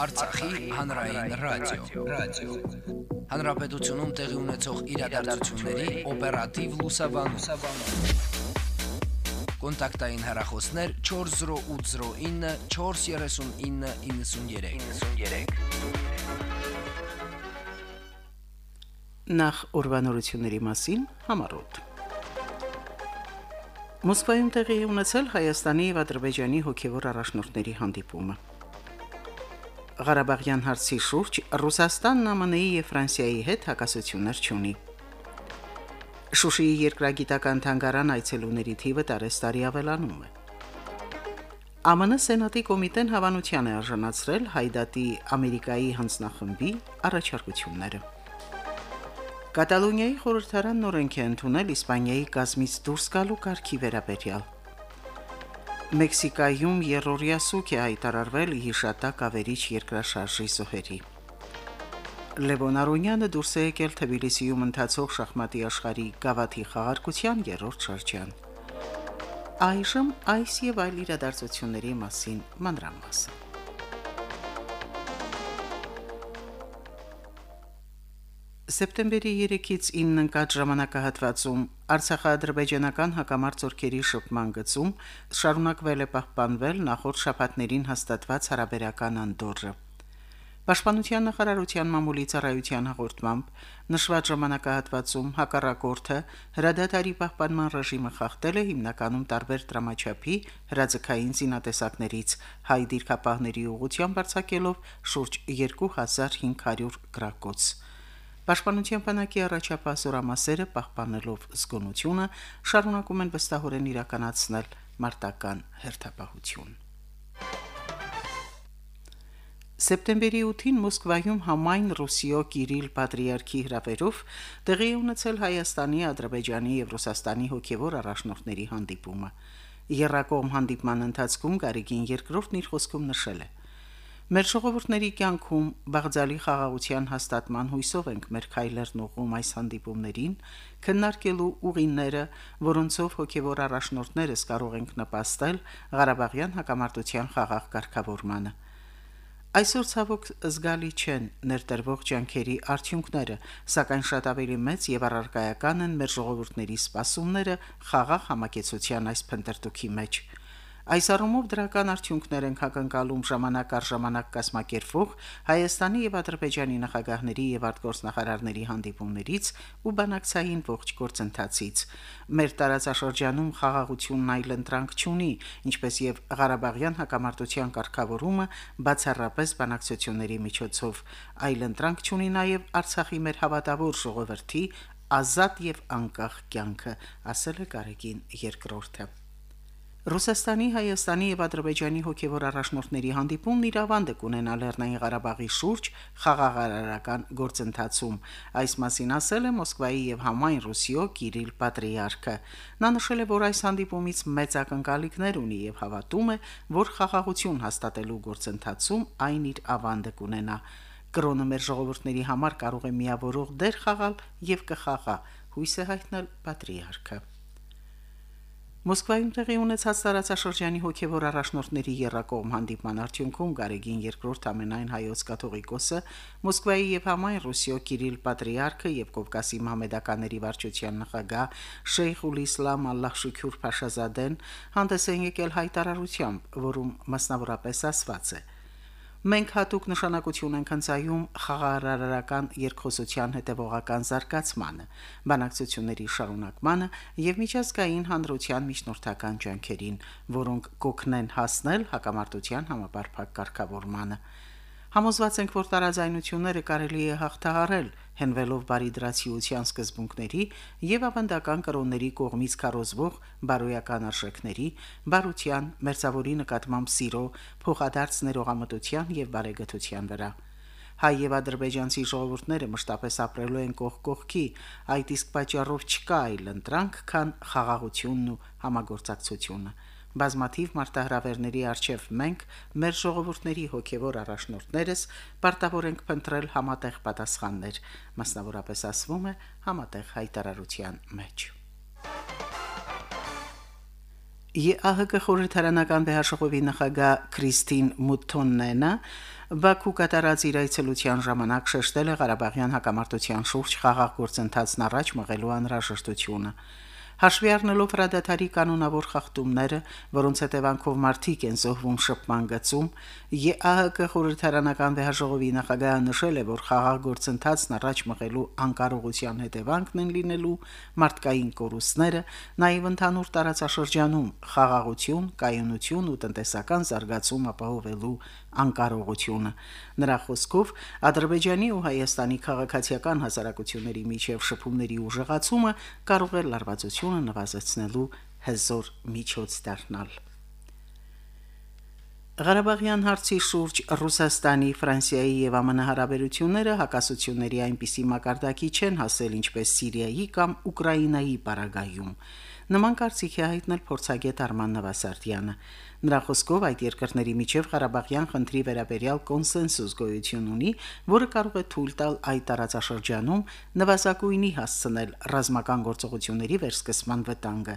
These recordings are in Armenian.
Արցախի հանրային ռադիո, ռադիո։ Հանրապետությունում տեղի ունեցող իրադարձությունների օպերատիվ լուսաբանում։ Կոնտակտային հեռախոսներ 40809 43993։ 93։ Նախ ուրվանորությունների մասին համարոտ։ Մոսկվայում տեղի ունեցել Հայաստանի եւ Ադրբեջանի հոգեվոր առաջնորդների հանդիպումը։ Ղարաբաղյան հարցի շուրջ Ռուսաստանն ԱՄՆ-ի եւ Ֆրանսիայի հետ հակասություններ չունի։ Շուշիի երկրագիտական թանգարան այցելուների թիվը տարեստարի ավելանում է։ ԱՄՆ Սենատի կոմիտեն հավանության է արժանացրել Հայդատի Ամերիկայի հանձնախմբի առաջարկությունները։ Կատալոնիայի խորհրդարանն օրենք է ընդունել Իսպանիայի գազմից դուրս գալու կարգի վերաբերյալ։ Մեքսիկայում երրորդյա սուկ է հայտարարվել հիշատակ ավերիչ երկրաշարժի զոհերի։ Լևոն Արոնյանը դուրս է եկել Թբիլիսիում ընթացող շախմատի աշխարհի գավաթի խաղարկության երրորդ շրջան։ Այժմ այս եւ այլ իրադարձությունների մասին մանրամասն։ Սեպտեմբերի 3-ից 9 ընկած ժամանակահատվածում Արցախա-ադրբեջանական հակամարտ ծորքերի շփման գծում շարունակվել է պահպանվել նախորդ շաբաթներին հաստատված հարաբերական անդորը։ Պաշտպանության նախարարության մամուլի ծառայության հաղորդմամբ նշված ժամանակահատվածում հակառակորդը հրադադարի պահպանման ռեժիմը խախտել է հիմնականում տարբեր դրամաչափի հրաձգային զինատեսակներից հայ դիրքապահների ուղղությամբ արձակելով շուրջ 2500 գրակոց։ Պաշտպանության բանակի առաջապահ զորամասերը պահպանելով զգոնությունը շարունակում են վստահորեն իրականացնել մարտական հերթապահություն։ Սեպտեմբերի 8-ին Մոսկվայում համայն Ռուսիո Կիրիլ Պատրիարքի հրավերով տեղի ունեցել Հայաստանի, Ադրբեջանի եւ Ռուսաստանի հոգեվոր առաջնորդների հանդիպումը։ Երրակողմ հանդիպման ընթացքում Գարիգին երկրորդն իր խոսքում նշել է. Մեր ժողովուրդների կյանքում բաղձալի խաղաղության հաստատման հույսով ենք մեր քայլերն ուղղում այս հանդիպումներին, քննարկելու ուղիները, որոնցով հոգևոր առաջնորդներս կարող ենք նպաստել Ղարաբաղյան հակամարտության խաղաղ կարգավորմանը։ Այսօր ցավոք զգալի չեն ներդրվող ջանքերի արդյունքները, սակայն շատ ավելի մեծ եւ առարկայական են մեր ժողովուրդների սպասումները խաղաղ համակեցության այս փնտրտուքի մեջ։ Այս առումով դրական արդյունքներ են հակընկալում ժամանակ առ ժամանակ կազմակերպվող Հայաստանի եւ Ադրբեջանի նախագահների եւ արտգործնախարարների հանդիպումներից ու բանակցային ողջ գործընթացից։ Մեր տարածաշրջանում խաղաղությունն այլ ընտրանք չունի, ինչպես եւ Ղարաբաղյան հակամարտության կարգավորումը բացառապես բանակցությունների միջոցով, այլ ընտրանք չունի նաեւ Արցախի մեր հավատավոր ժողովրդի ազատ եւ անկախ կյանքը, ասել է Գարեգին երկրորդը։ Ռուսաստանի, Հայաստանի եւ Ադրբեջանի հոգեվոր առաջնորդների հանդիպումն իր ավանդը կունենա Լեռնային Ղարաբաղի շուրջ խաղաղարարական գործընթացում։ Այս մասին ասել է Մոսկվայի եւ համայն Ռուսիո Կիրիլ Պատրիարքը։ Նա նշել է, որ այս հանդիպումից մեծ ակնկալիքներ ունի եւ հավատում է, որ խաղաղություն հաստատելու գործընթացում այն իր ավանդը կունենա։ Կրոնը մեր ժողովուրդների համար կարող է միավորող դեր խաղալ եւ կխաղա, հույս է հայտնել Պատրիարքը։ Մոսկվայում տեղի ունեցած տարածաշրջանի հոգևոր առաջնորդների երրակողմ հանդիպման արդյունքում Գարեգին երկրորդ ամենայն հայոց կաթողիկոսը Մոսկվայի եւ համայն Ռուսիո Կիրիլ Պատրիարքը եւ Կովկասի մահմեդականների վարչության նախագահ Շեյխուլ Իսլամ Ալլահ Փաշազադեն հանդես են եկել հայտարարությամբ, որում մասնավորապես ասված է. Մենք հատուկ նշանակություն ենք ընծայում խաղաղարարական երկխոսության հետևողական զարգացմանը, բանակցությունների շարունակմանը եւ միջազգային հանրության միջնորդական ջանքերին, որոնք կօգնեն հասնել հակամարտության համապարփակ կարգավորմանը։ Համոզված ենք, որ տարաձայնությունները կարելի է հաղթահարել, հենվելով բարիդրացիության սկզբունքների եւ ավանդական կրոնների կողմից կառուցվող բարոյական արժեքների, բարության, մերձավորի նկատմամբ սիրո, փոխադարձ ներողամտության եւ բարեգթության վրա։ Հայ եւ ադրբեջանցի ժողովուրդները մշտապես ապրելու են կողք կողքի, այդ իսկ պատճառով չկա այլ ընտրանք, քան խաղաղությունն ու համագործակցությունը բազմաթիվ մարտահրավերների արչև մենք մեր ժողովուրդների հոգևոր առաջնորդներս պարտավոր ենք փնտրել համատեղ պատասխաններ, մասնավորապես ասվում է համատեղ հայտարարության մեջ։ ԵԱՀԿ խորհրդարանական վեհաշողովի նախագահ Քրիստին Մուտոննենը Բաքու կատարած իր այցելության ժամանակ շեշտել է Ղարաբաղյան հակամարտության շուրջ խաղաղ գործընթացն առաջ մղելու անհրաժեշտությունը։ Հաշվի առնելով հրադադարի կանոնավոր խախտումները, որոնց հետևանքով մարդիկ են զոհվում շփման գծում, ԵԱՀԿ խորհրդարանական վեհաժողովի նախագահը նշել է, որ խաղաղ գործընթացն առաջ մղելու անկարողության հետևանքն են լինելու մարդկային կորուստները, նաև ընդհանուր տարածաշրջանում խաղաղություն, կայունություն ու տնտեսական զարգացում ապահովելու անկարողությունը։ Նրա խոսքով Ադրբեջանի ու Հայաստանի քաղաքացիական հասարակությունների միջև շփումների ուժեղացումը կարող է լարվածությունը նվազեցնելու հզոր միջոց դառնալ։ Ղարաբաղյան հարցի շուրջ Ռուսաստանի, Ֆրանսիայի եւ ԱՄՆ հարաբերությունները հակասությունների այնպիսի մակարդակի չեն հասել ինչպես Սիրիայի կամ Ուկրաինայի պարագայում։ Նման կարծիք է հայտնել փորձագետ Արման Նավասարդյանը։ Նրա խոսքով այդ երկրների միջև Ղարաբաղյան խնդրի վերաբերյալ կոնսենսուս գոյություն ունի, որը կարող է թույլ տալ այդ տարածաշրջանում նվազագույնի հասցնել ռազմական գործողությունների վերսկսման վտանգը։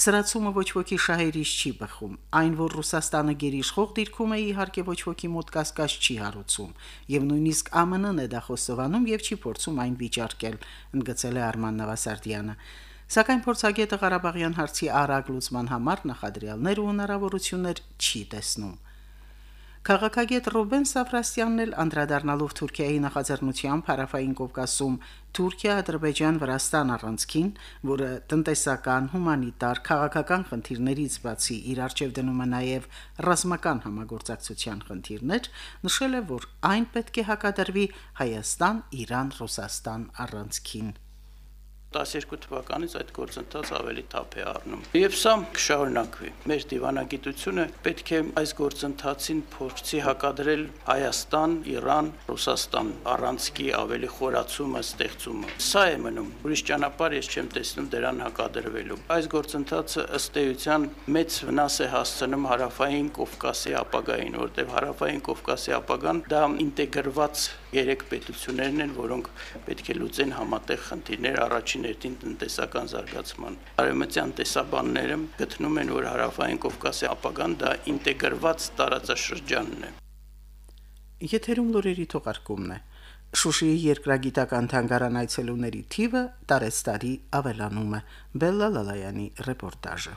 Սրացումը ոչ ոքի շահերից չի բխում։ Այն, որ Ռուսաստանը գերիշխող դիրքում է, իհարկե ոչ ոքի մոտ կասկած չի հարուցում, եւ նույնիսկ ԱՄՆ-ն է դա խոստովանում եւ չի փորձում այն վիճարկել, ընդգծել է Արման Նավասարդյանը։ Սակայն փորձագետը Ղարաբաղյան հարցի արագ լուծման համար նախադրյալներ ու հնարավորություններ չի տեսնում։ Քաղաքագետ Ռոբեն Սաֆրասյանն էլ անդրադառնալով Թուրքիայի նախաձեռնությամբ հարավային Կովկասում Թուրքիա-Ադրբեջան-Վրաստան առանցքին, որը տնտեսական, հումանիտար, քաղաքական խնդիրներից բացի իր արժև դնում է նաև ռազմական համագործակցության խնդիրներ, նշել է, որ այն պետք է հակադրվի Հայաստան-Իրան-Ռուսաստան առանցքին։ 12 թվականից այդ գործընթացը ավելի թափ է առնում։ Եվ սա կշարունակվի։ Մեր դիվանագիտությունը պետք է այս գործընթացին փորձի հակադրել Հայաստան, Իրան, Ռուսաստան առանցքի ավելի խորացումը, ստեղծումը։ Սա է մնում։ Ուրիշ ճանապարհ ես չեմ տեսնում դրան հակադրվելու։ Այս գործընթացը ըստ էության մեծ վնաս է հասցնում հարավային Կովկասի ապագային, որտեղ հարավային Կովկասի ապագան դա ինտեգրված երեք պետություններն են, որոնք պետք է լուծեն համատեղ խնդիրներ առաջին ներդին տնտեսական զարգացման։ Արևմտյան տեսաբանները գտնում են, որ հարավային Կովկասի ապագան դա ինտեգրված տարածաշրջանն է։ Եթերում լուրերի թողարկումն է։ Շուշիի երկրագիտական թանգարան այցելուների թիվը տարեստարի ավելանում է։ Բելլա Լալայանի ռեպորտաժը։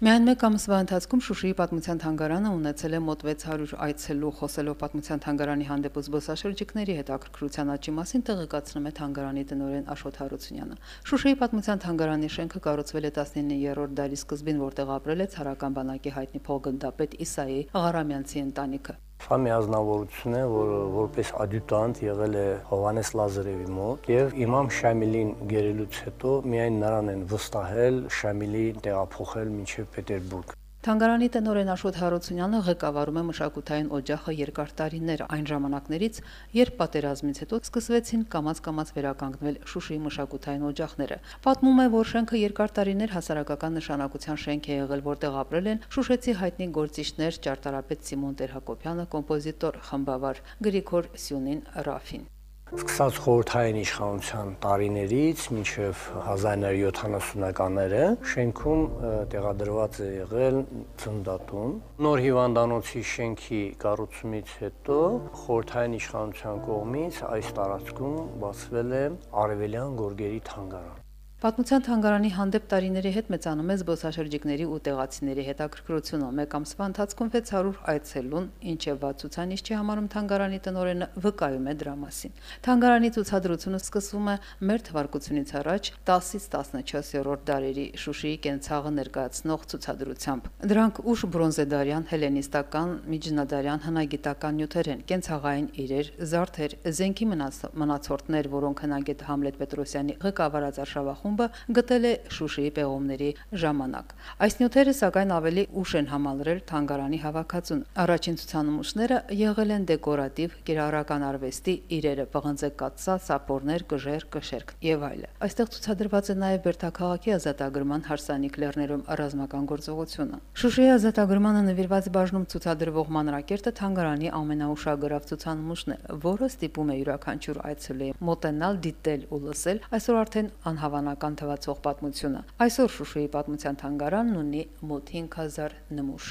Միայն մեկ ամսվա ընթացքում Շուշիի պատմության թանգարանը ունեցել է մոտ 600 այցելու, խոսելով պատմության թանգարանի հանդեպ զբոսաշրջիկների հետ ակրկրության աճի մասին տեղեկացնում է թանգարանի տնօրեն Աշոտ Հարությունյանը։ Շուշիի պատմության թանգարանի շենքը կառուցվել է 19-րդ դարի սկզբին, որտեղ ապրել է ցարական բանակի հայտնի փոխգնդապետ Իսայի Աղարամյանցի ընտանիքը։ Սա մի ազնվորություն է, որը որպես ադյուտանտ եղել է Հովանես Լազարևի մոտ եւ Իմամ Շամիլին գերելուց հետո միայն նրան են վստահել Շամիլի տեղափոխել մինչև Պետերբուրգ։ Թանգարանի տնօրեն Աշոտ Հարությունյանը ղեկավարում է մշակութային օջախը երկար տարիներ այն ժամանակներից, երբ պատերազմից հետո սկսվեցին կամած-կամած վերականգնվել Շուշիի մշակութային օջախները։ Պատմում է, որ շենքը երկար տարիներ հասարակական նշանակության շենք է եղել, որտեղ ապրել են Շուշեցի հայտնի գործիչներ ճարտարապետ Սիմոն Տեր-Հակոբյանը, կոմպոզիտոր խմբավար Գրիգոր Սյունին Ռաֆին։ Սկսած խորհրդային իշխանության տարիներից մինչև 1970-ականները շենքում տեղադրված է եղել ծնդատուն։ Նոր հիվանդանոցի շենքի կառուցումից հետո խորհրդային իշխանության կողմից այս տարածքում բացվել է Արևելյան գորգերի թանգարան։ Պատմության թանգարանի հանդեպ տարիների հետ մեծանում է զբոսաշրջիկների ու տեղացիների հետաքրքրությունը։ Մեկ ամսվա ընթացքում 600 այցելուն, ինչը ված ցուցանիշ չի համարում թանգարանի տնօրենը, վկայում է դրա մասին։ Թանգարանի ցուցադրությունը սկսվում է մեր թվարկությունից առաջ 10-ից 14-րդ դարերի Շուշիի կենցաղը ներկայացնող ցուցադրությամբ։ Դրանք ուշ բրոնզեդարյան, հելենիստական, միջնադարյան հնագիտական նյութեր են, կենցաղային իրեր, զարդեր, զենքի մնացորդներ, որոնք հնագետ Համլետ Պետրոսյանի ղեկավարած արշավախում խումբը գտել է Շուշիի պեղումների ժամանակ։ Այս նյութերը սակայն ավելի ուշ են համալրել թանգարանի հավաքածուն։ Առաջին ցուցանմուշները եղել են դեկորատիվ կիրառական արվեստի իրերը՝ պղնձե կաթսա, սապորներ, կժեր, կշերք եւ այլը։ Այստեղ ցուցադրված է նաեւ Բերթաքաղաքի ազատագրման հարսանիք լեռներում ռազմական գործողությունը։ Շուշիի ազատագրմանը նվիրված բաժնում ցուցադրվող մանրակերտը թանգարանի ամենաուշագրավ ցուցանմուշն է, որը ստիպում է յուրաքանչյուր այցելուի մոտենալ, դիտել ու լսել այսօր արդեն անհավանական պատմական թվացող պատմությունը։ Այսօր Շուշիի պատմության թանգարանն ունի մոտ 5000 նմուշ։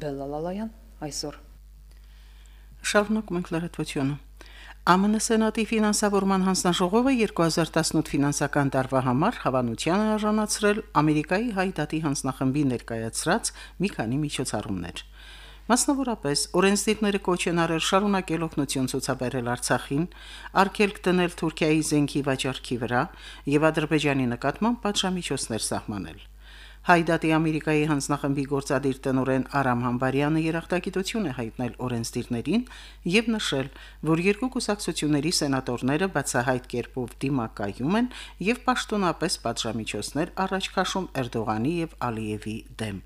Բելլալալայան այսօր Շարունակում ենք լրատվությունը։ ԱՄՆ Սենատի ֆինանսավորման հանձնաժողովը 2018 ֆինանսական տարվա համար հավանության է արժանացրել Ամերիկայի հայ-դատի հանձնախմբի ներկայացրած մի քանի միջոցառումներ։ Մասնավորապես, օրենսդիրները կոչ են արել շարունակել օգնություն ցուցաբերել Արցախին, արգելք դնել Թուրքիայի զենքի վաճառքի վրա եւ Ադրբեջանի նկատմամբ պատժամիջոցներ սահմանել։ Հայդատի Ամերիկայի հանձնախմբի գործադիր տնօրեն Արամ Համբարյանը երախտագիտություն է հայտնել օրենսդիրներին եւ նշել, որ երկու կուսակցությունների սենատորները բացահայտ կերպով դիմակայում են եւ պաշտոնապես պատժամիջոցներ առաջ քաշում Էրդողանի եւ Ալիևի դեմ։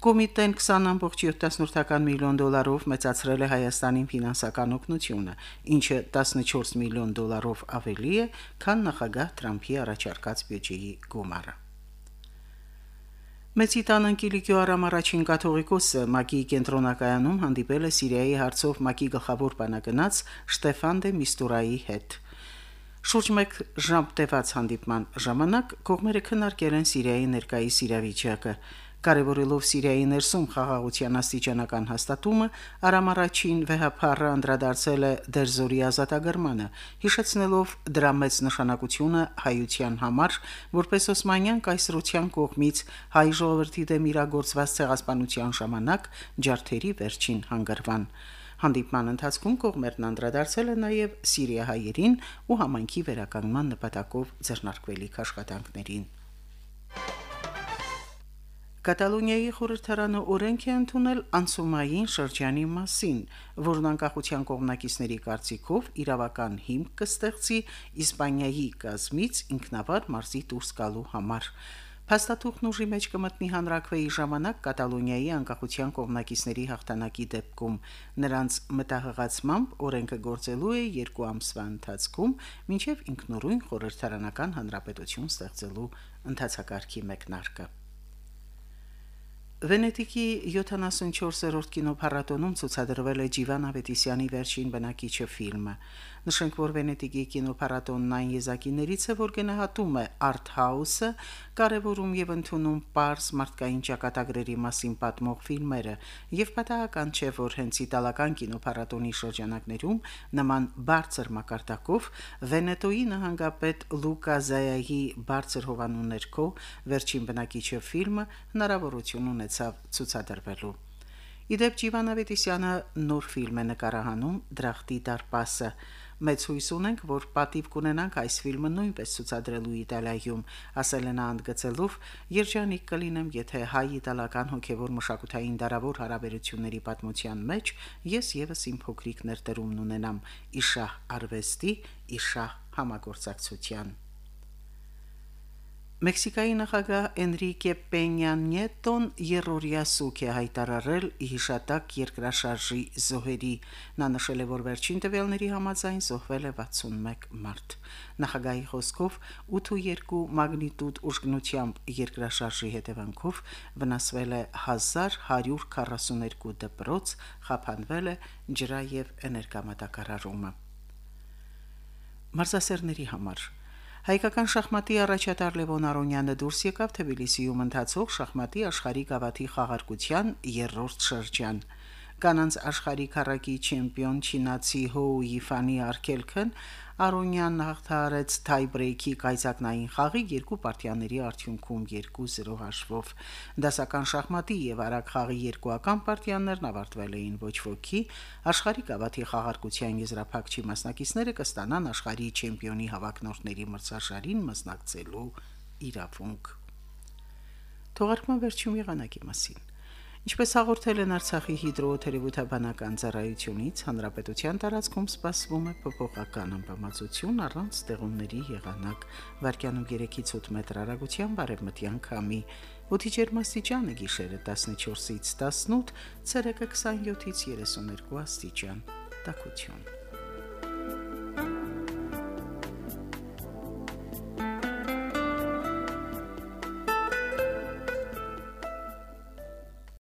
Կոմիտեն 20.7 միլիոն դոլարով մեծացրել է Հայաստանին ֆինանսական օգնությունը, ինչը 14 միլիոն դոլարով ավելի է, քան նախագահ Թրամփի առաջարկած բյուջեի գումարը։ Մեծիտան Անկիլիկյո Արամ առաջին կաթողիկոսը Մակի կենտրոնակայանում հանդիպել է Սիրիայի հարցով Մակի գլխավոր բանագնաց Շտեֆան դե Միստուրայի հետ։ Շուրջ 1 ժամ տևած հանդիպման ժամանակ կողմերը քննարկել են Սիրիայի ներկայիս իրավիճակը, Կարևորելով Սիրիայի ներսում խաղաղության աստիճանական հաստատումը, Արամ առաջին վեհապարը անդրադարձել է Դերզորի ազատագրմանը, հիշեցնելով դրա մեծ նշանակությունը հայության համար, որպես Օսմանյան կայսրության կողմից հայ ժողովրդի դեմ իրագործված ցեղասպանության ժամանակ ջարդերի վերջին հանգրվան։ Հանդիպման ընթացքում կողմերն անդրադարձել են նաև Սիրիահայերին ու համայնքի վերականգնման նպատակով ձեռնարկվելիք աշխատանքներին։ Կատալոնիայի խորհրդարանը օրենք է ընդունել անսումային շրջանի մասին, որն անկախության կողմնակիցների կարծիքով իրավական հիմք կստեղծի Իսպանիայի կազմից ինքնավար մարզի դուրս գալու համար։ Փաստաթուղթն ուժի մեջ կմտնի հանրակրվեի ժամանակ Կատալոնիայի անկախության կողմնակիցների հաղթանակի դեպքում նրանց մտահղացմամբ օրենքը գործելու է երկու ամսվա ընթացքում, մինչև ինքնուրույն խորհրդարանական հանրապետություն ստեղծելու ընթացակարգի մեկնարկը։ Վենետիկի 74-րդ կինոփառատոնում ցուցադրվել է Ջիվան Ավետիսյանի վերջին բնակիչը ֆիլմը։ Նշենք, որ Վենետիկի կինոփառատոնն այն եզակիներից է, որ գնահատում է art house-ը, կարևորում եւ ընդունում པարս մարդկային ճակատագրերի մասին պատմող ֆիլմերը, եւ պատահական չէ, որ հենց իտալական կինոփառատոնի շրջանակներում նման բարձր մակարդակով Վենետոյի նահանգապետ Լուկա Զայայի բարձր հովանու ներքո վերջին բնակիչը ֆիլմը հնարավորություն ունեցավ ցուցադրվելու։ Իդեպ Ջիվանավետիսյանը նոր ֆիլմ է նկարահանում Դրախտի դարպասը Մեծ հույս ունենք, որ պատիվ կունենանք այս ֆիլմը նույնպես ցուցադրելու Իտալիայում, ասել է նա ընդգծելով. «Երջանիկ կլինեմ, եթե հայ-իտալական հոգևոր մշակութային դարավոր հարաբերությունների պատմության մեջ ես եւս իմ փոքրիկ ներդրումն ունենամ՝ իշահ արվեստի, իշահ համագործակցության»։ Մեքսիկայի նախագահ Էնրիկե Պենյա Նյետոն երրորդյա սուք է հայտարարել հիշատակ երկրաշարժի զոհերի։ Նա նշել է, որ վերջին տվյալների համաձայն զոհվել է 61 մարդ։ Նախագահի խոսքով 8.2 մագնիտուդ ուժգնությամբ երկրաշարժի հետևանքով վնասվել է 1142 դպրոց, խափանվել է ջրա եւ էներգամատակարարումը։ Մարզասերների համար Հայկական շախմատի առաջատար Լևոն Արոնյանը դուրս եկավ Թբիլիսիում ընթացող շախմատի աշխարհի գավաթի խաղարկության երրորդ շրջան։ Կանանց աշխարհի քառակի չեմպիոն Չինացի Հոու Իֆանի արկելքն Արոնյան հաղթարեց թայ բրեյքի կայծակնային խաղի երկու պարտիաների արդյունքում 2-0 հաշվով։ Դասական շախմատի եւ արագ խաղի երկուական պարտիաներն ավարտվել էին ոչ ոքի, աշխարհի գավաթի խաղարկության եզրափակչի մասնակիցները կստանան աշխարհի չեմպիոնի հավակնորդների մրցաշարին մասնակցելու իրավունք։ Թողարկման վերջում եղանակի մասին։ Ինչպես հաղորդել են Արցախի հիդրոթերապևտաբանական ծառայությունից, հանրապետության տարածքում սպասվում է փոփոխական ամպամածություն առանց ստեղումների եղանակ, վարկյանում 3-ից 8 մետր հեռագությամբ արևմտյան քամի։ Օդի ջերմաստիճանը գիշերը 14-ից 18, ցերեկը 27-ից 32 աստիճան։ Տակություն։